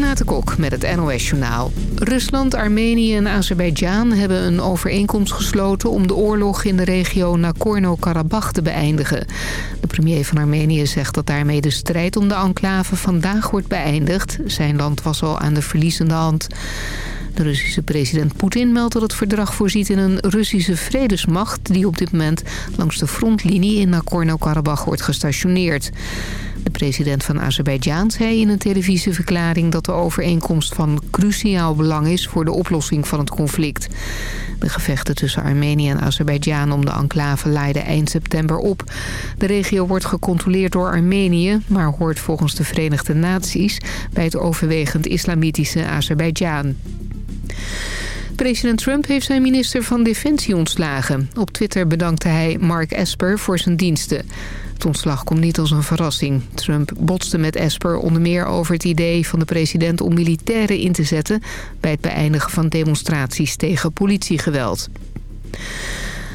Renate Kok met het NOS Journaal. Rusland, Armenië en Azerbeidzjan hebben een overeenkomst gesloten... om de oorlog in de regio Nagorno-Karabakh te beëindigen. De premier van Armenië zegt dat daarmee de strijd om de enclave vandaag wordt beëindigd. Zijn land was al aan de verliezende hand. De Russische president Poetin meldt dat het verdrag voorziet in een Russische vredesmacht... die op dit moment langs de frontlinie in Nagorno-Karabakh wordt gestationeerd. De president van Azerbeidzjan zei in een televisieverklaring dat de overeenkomst van cruciaal belang is voor de oplossing van het conflict. De gevechten tussen Armenië en Azerbeidzjan om de enclave leiden eind september op. De regio wordt gecontroleerd door Armenië, maar hoort volgens de Verenigde Naties bij het overwegend islamitische Azerbeidzjan. President Trump heeft zijn minister van Defensie ontslagen. Op Twitter bedankte hij Mark Esper voor zijn diensten. Ontslag komt niet als een verrassing. Trump botste met Esper onder meer over het idee van de president om militairen in te zetten... bij het beëindigen van demonstraties tegen politiegeweld.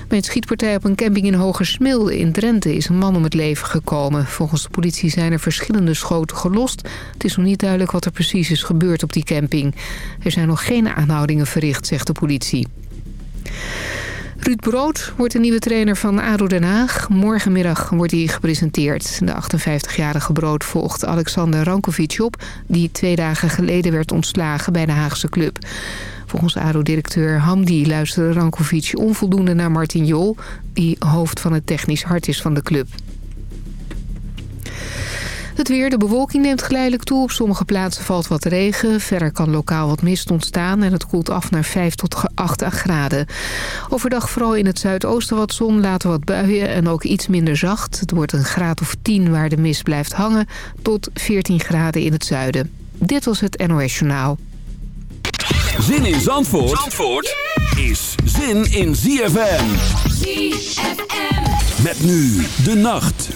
Bij een schietpartij op een camping in Hogersmilde in Drenthe is een man om het leven gekomen. Volgens de politie zijn er verschillende schoten gelost. Het is nog niet duidelijk wat er precies is gebeurd op die camping. Er zijn nog geen aanhoudingen verricht, zegt de politie. Ruud Brood wordt de nieuwe trainer van ADO Den Haag. Morgenmiddag wordt hij gepresenteerd. De 58-jarige Brood volgt Alexander Rankovic op... die twee dagen geleden werd ontslagen bij de Haagse club. Volgens ADO-directeur Hamdi luisterde Rankovic onvoldoende naar Martin Jol... die hoofd van het technisch hart is van de club. Het weer, de bewolking neemt geleidelijk toe. Op sommige plaatsen valt wat regen. Verder kan lokaal wat mist ontstaan en het koelt af naar 5 tot 8 graden. Overdag vooral in het zuidoosten wat zon, later wat buien en ook iets minder zacht. Het wordt een graad of 10 waar de mist blijft hangen tot 14 graden in het zuiden. Dit was het NOS Journaal. Zin in Zandvoort, Zandvoort is zin in ZFM. ZFM. Met nu de nacht.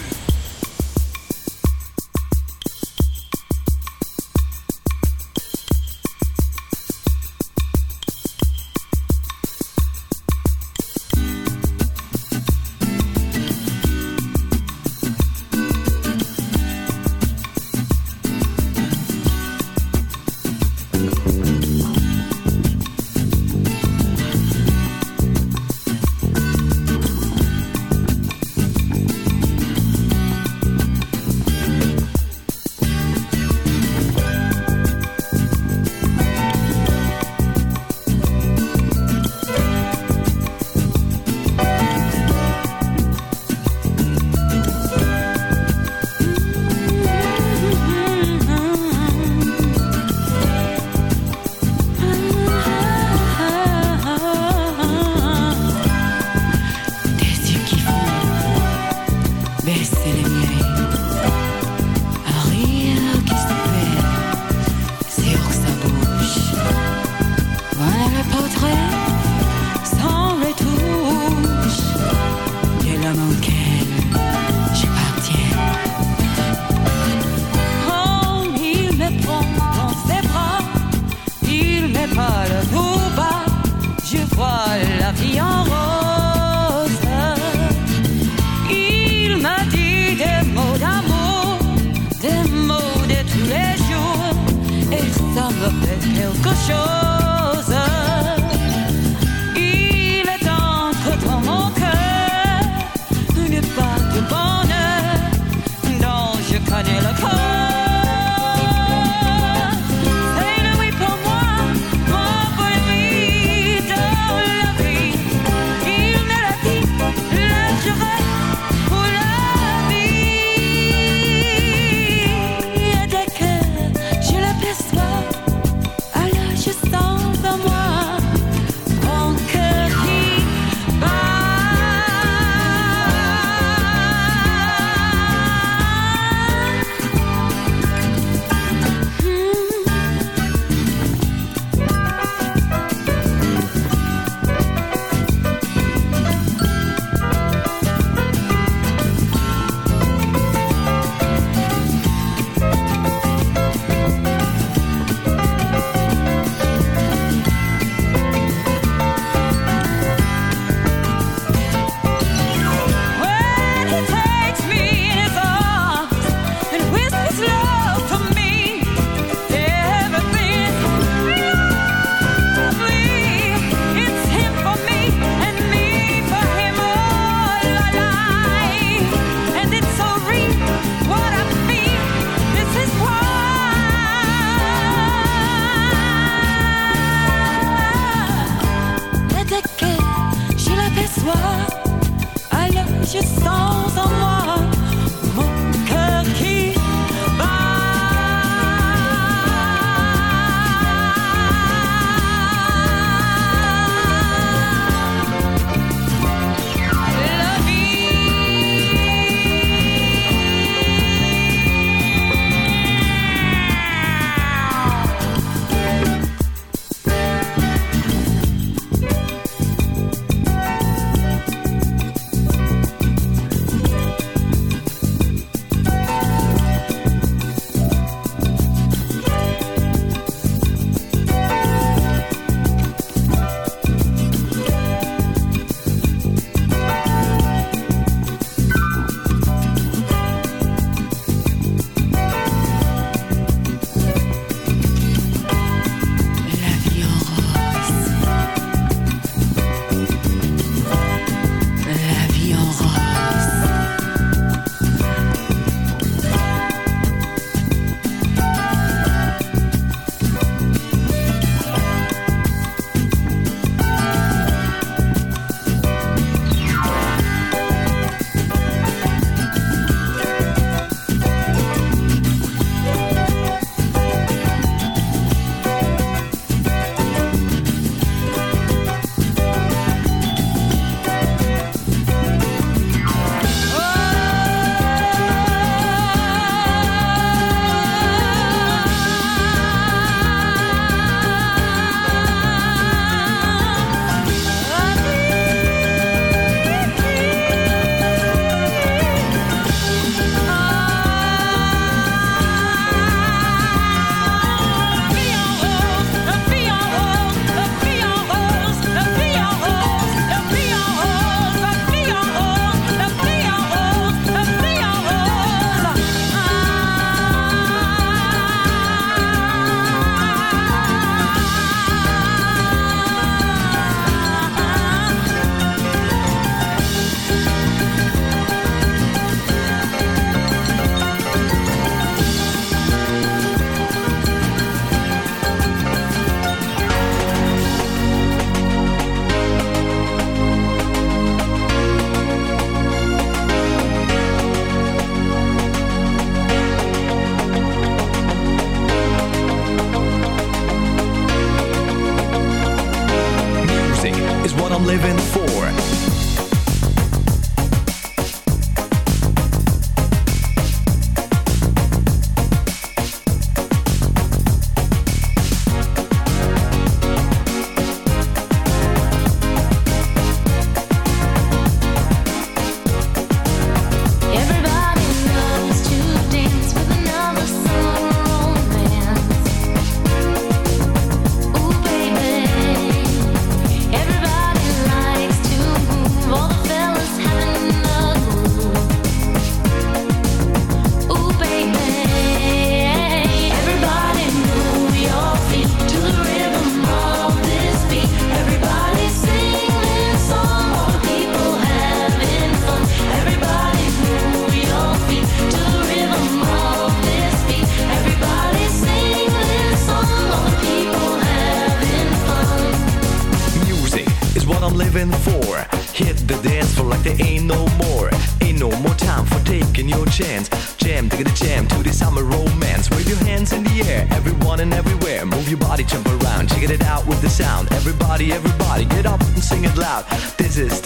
show.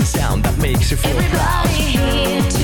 sound that makes you feel Everybody proud.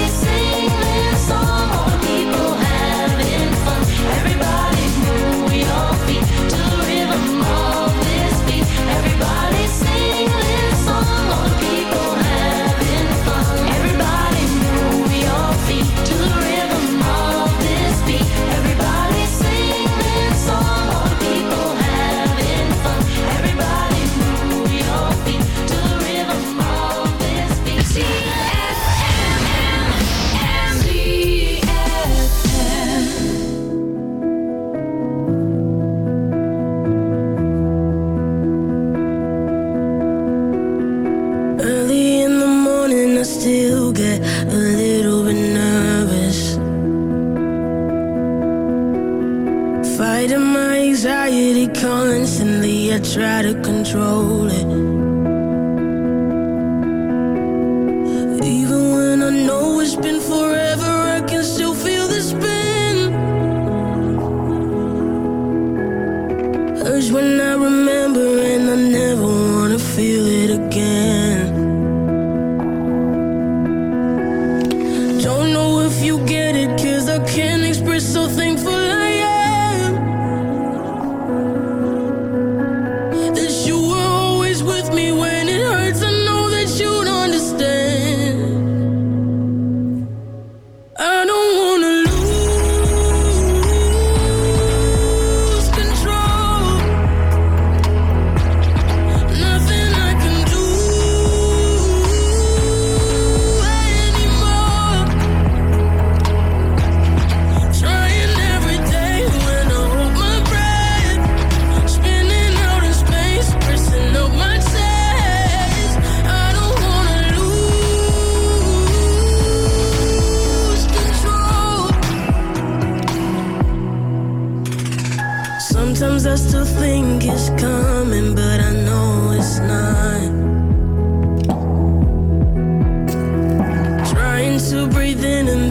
Sometimes I still think it's coming, but I know it's not. Trying to breathe in and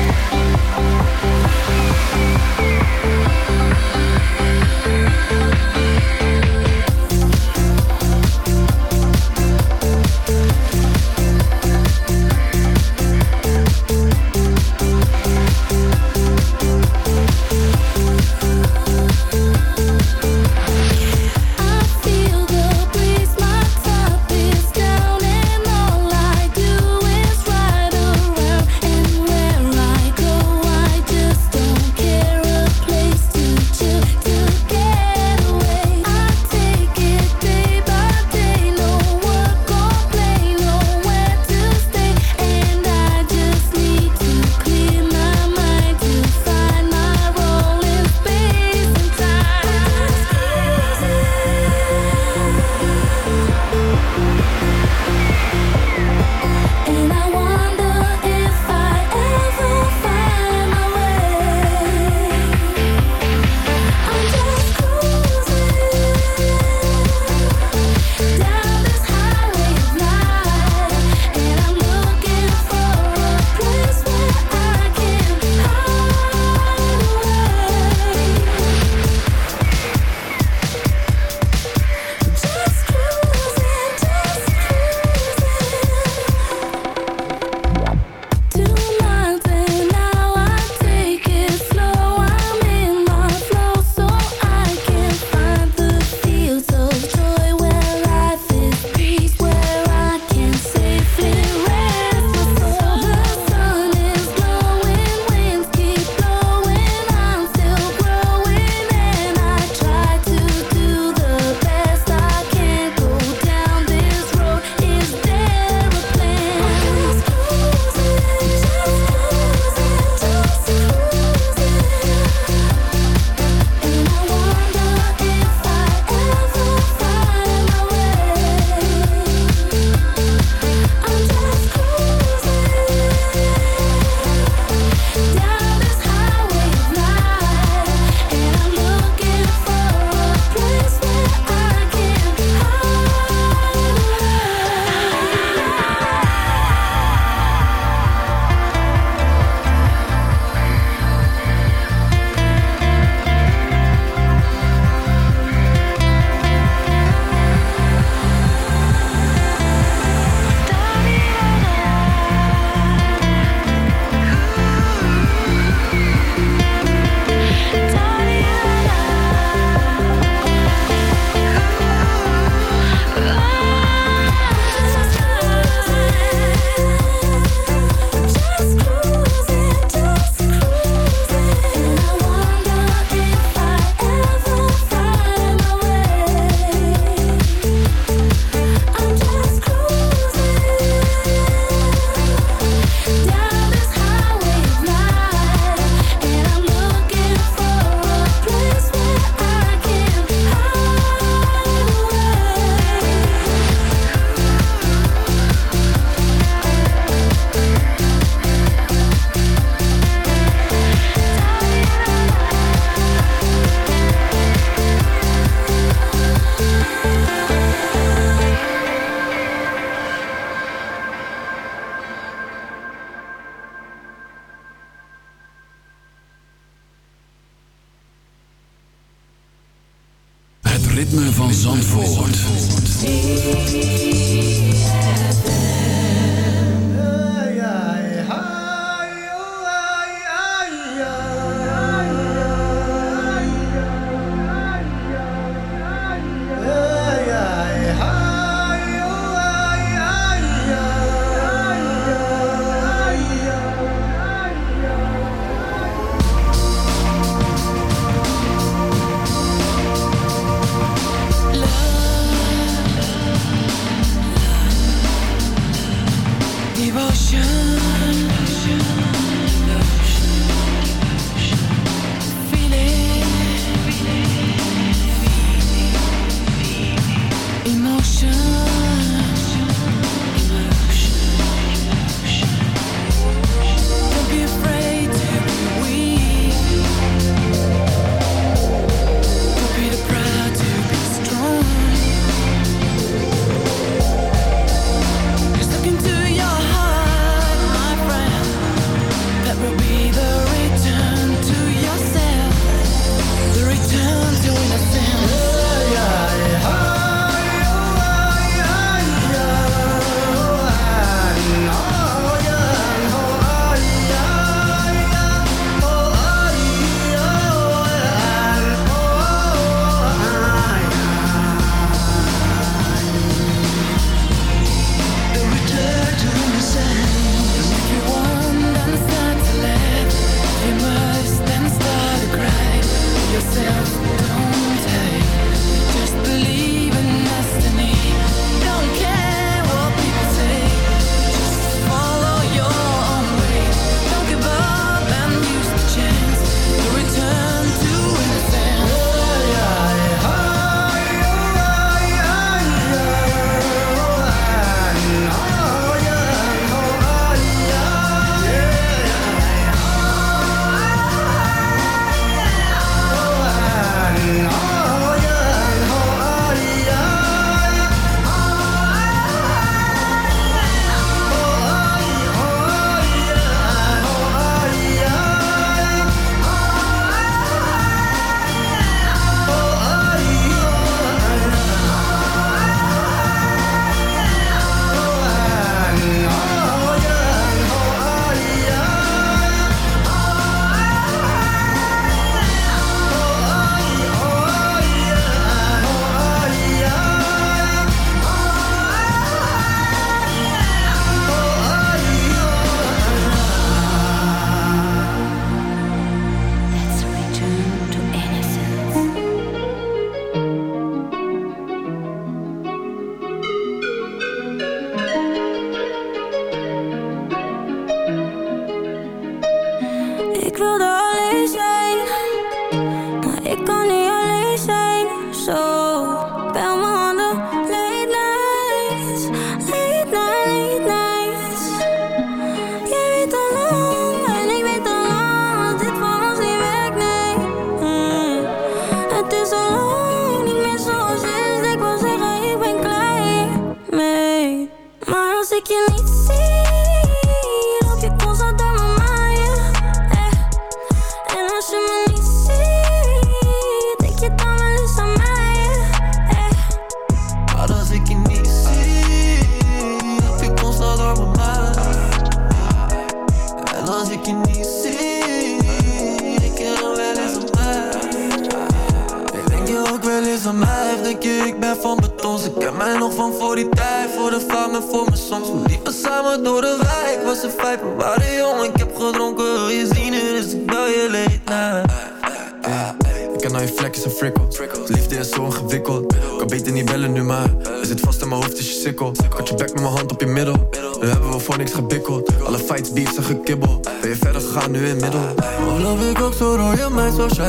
feel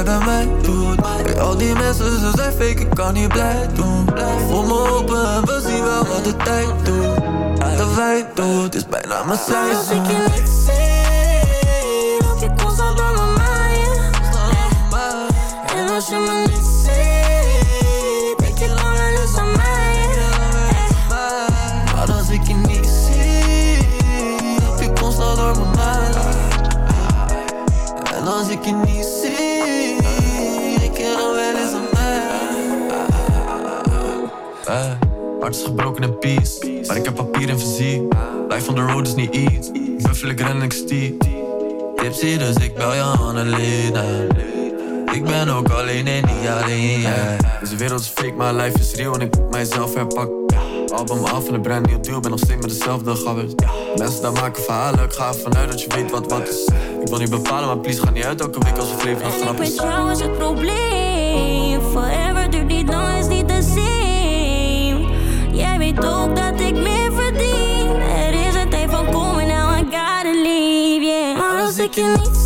jij bij mij doet. Al die mensen, ze zijn fake, ik kan niet blij doen. Voel me open en we zien wel wat de tijd doet. De wij doet, is bijna mijn seizoen on de road is niet iets. Ik ben flikker en ik stiep. Tipsy, dus ik bel je Annalena. Ik ben ook alleen en niet alleen, yeah. Dus Deze wereld is fake, maar life is real en ik moet mijzelf herpakken. Album af en een brand nieuw deal, ben nog steeds met dezelfde gabbers. Mensen daar maken verhalen, ik ga ervan uit dat je weet wat wat is. Ik wil niet bepalen, maar please ga niet uit elke week als we leven grap is. Ik ben trouwens het probleem, forever duurt niet lang is niet de same. Jij weet ook dat music you need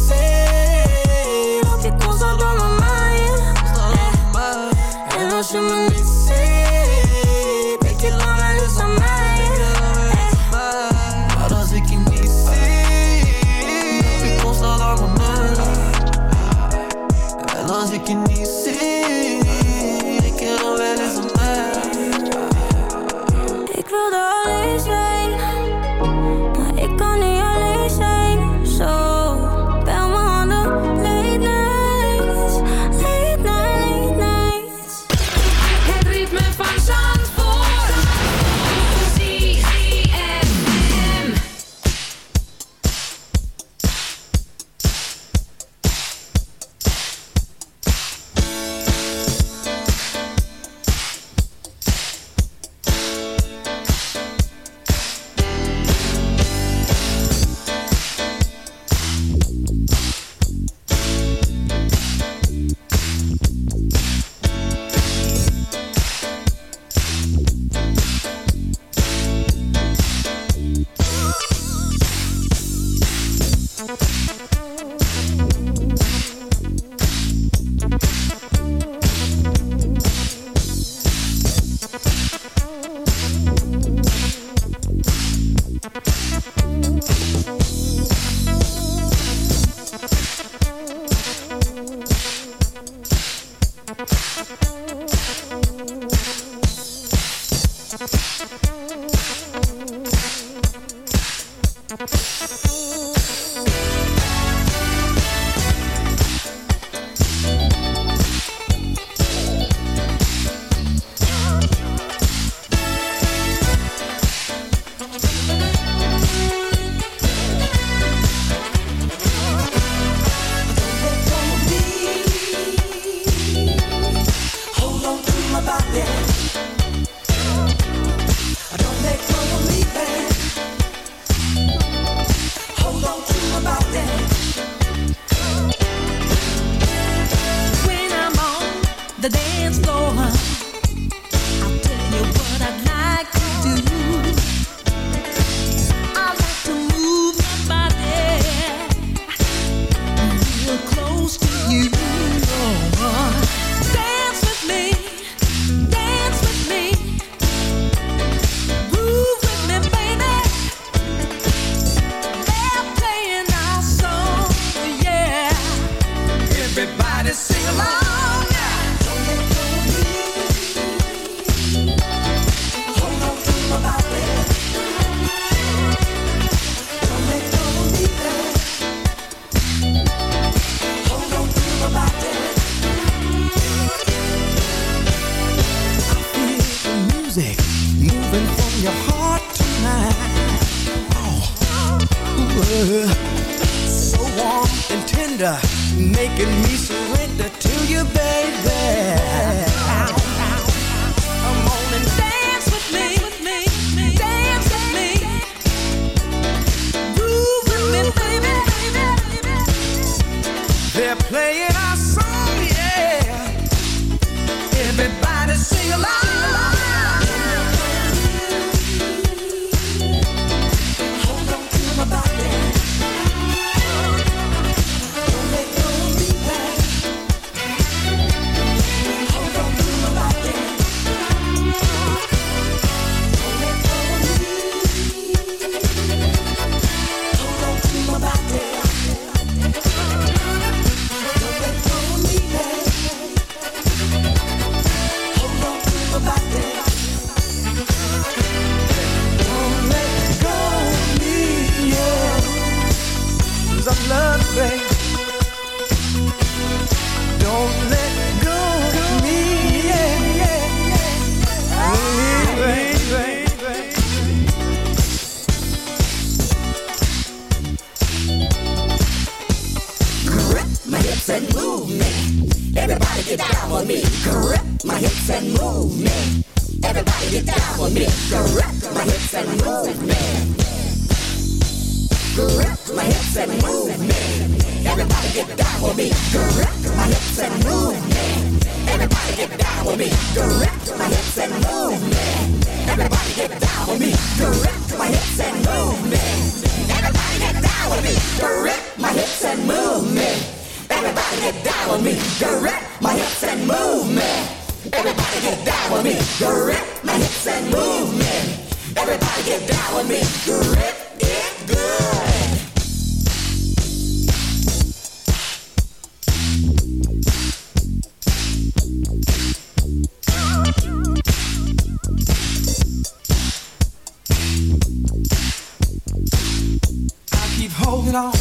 go.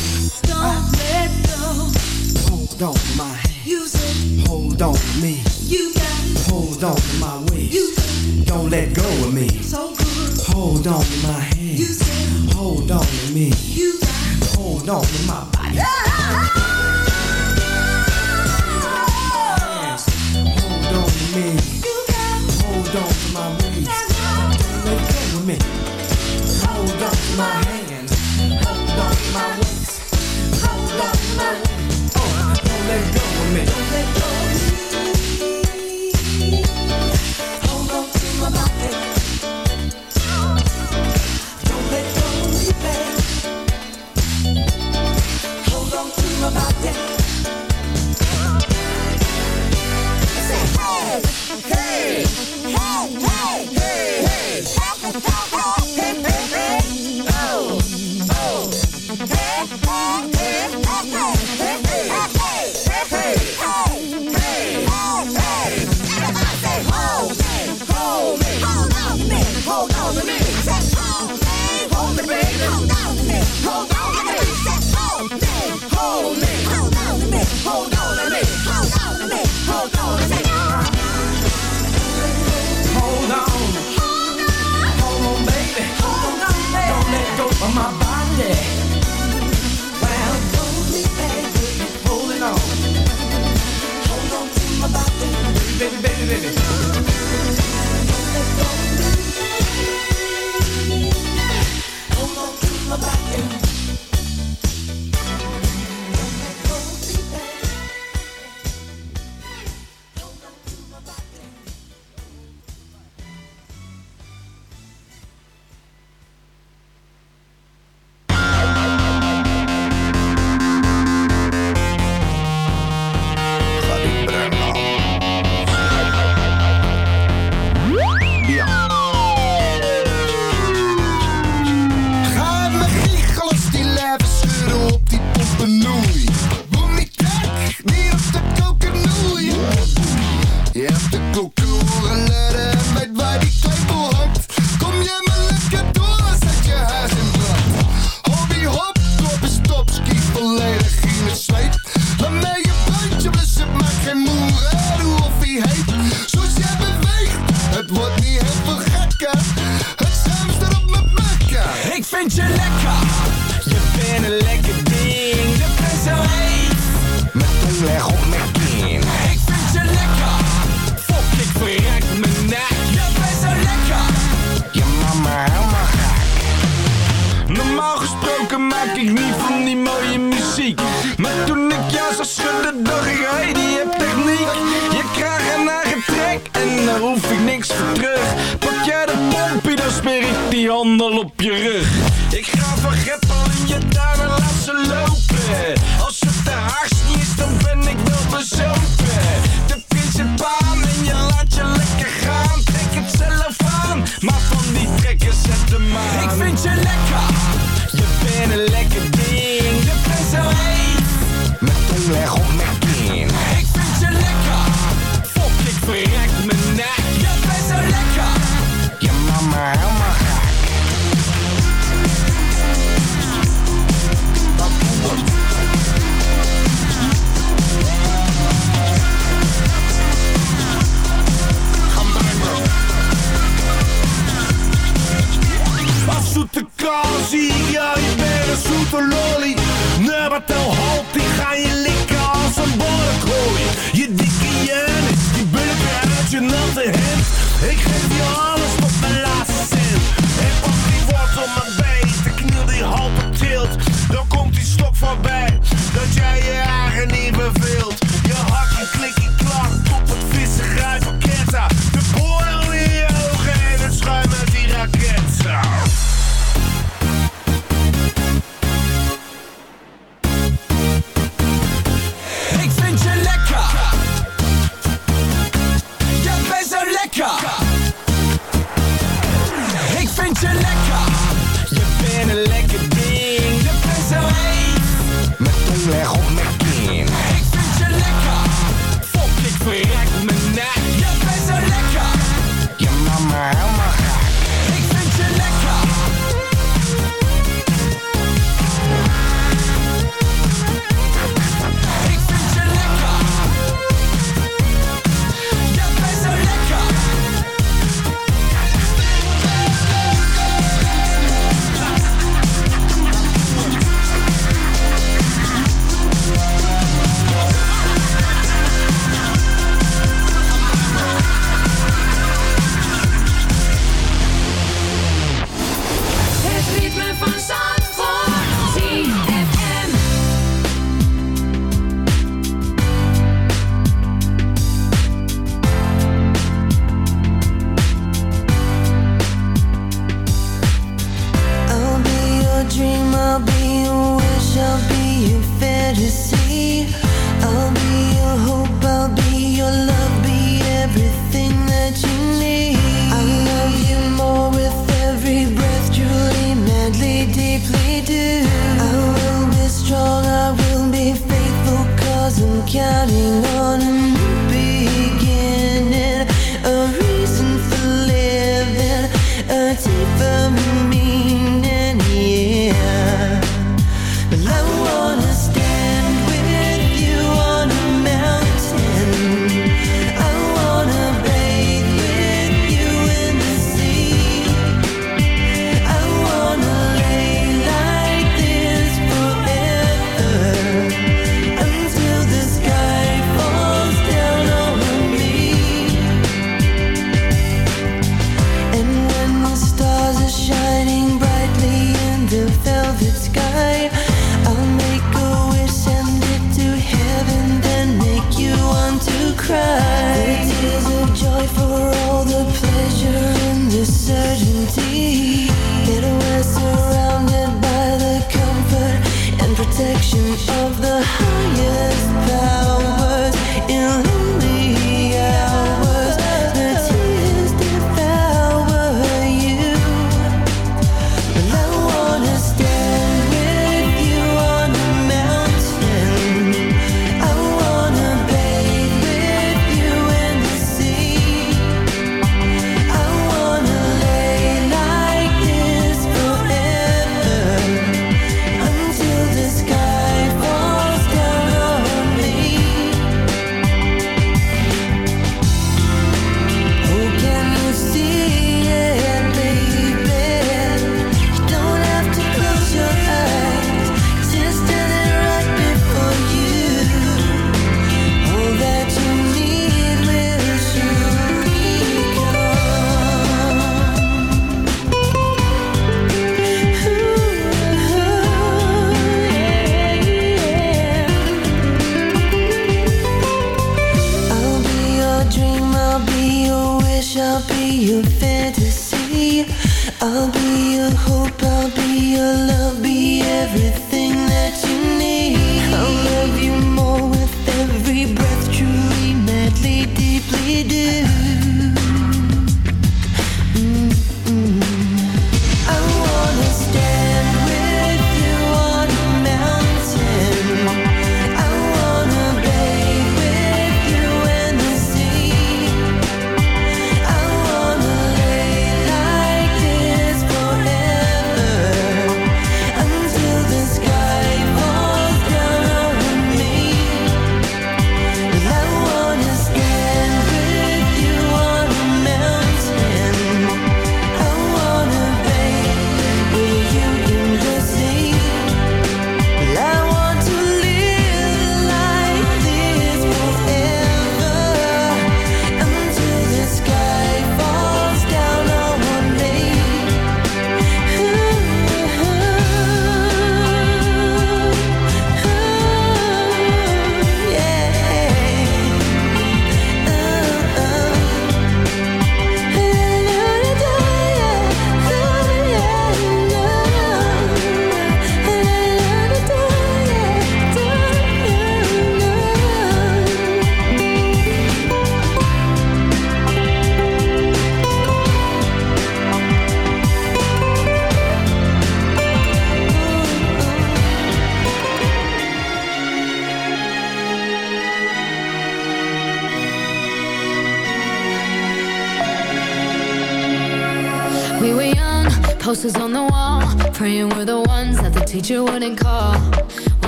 Don't I, let go. Hold on my hand. Use it. Hold on to me. You got. Hold on to my waist. You it. Don't let go of me. So good. Hold on to my hand. You it. Hold on to me. You got. Hold on to my body. Hold on to me. You got. Hold on to my waist. Don't let go of me. Hold on to my hand. Don't let go of me.